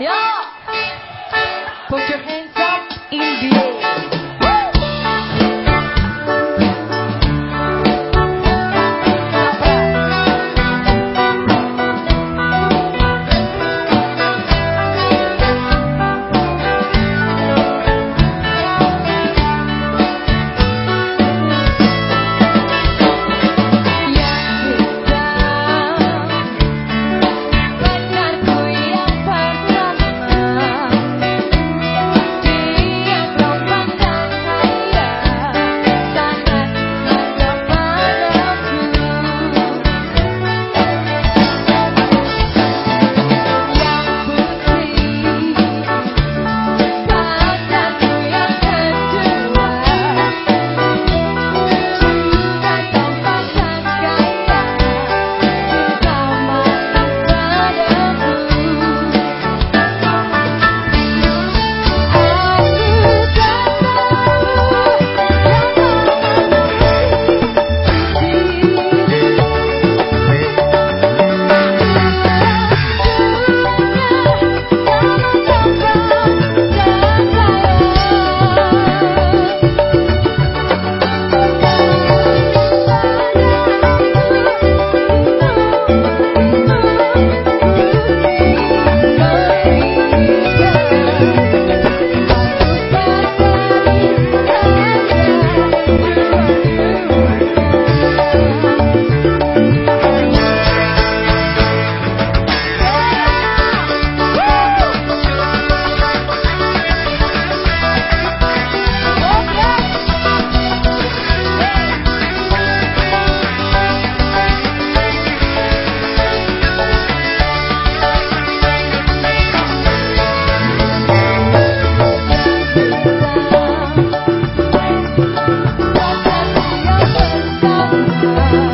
Yeah. Put your hands up in the air. Bye.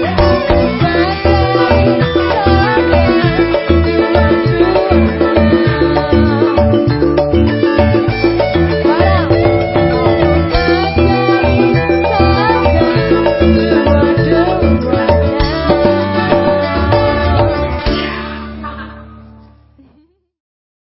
Thank you.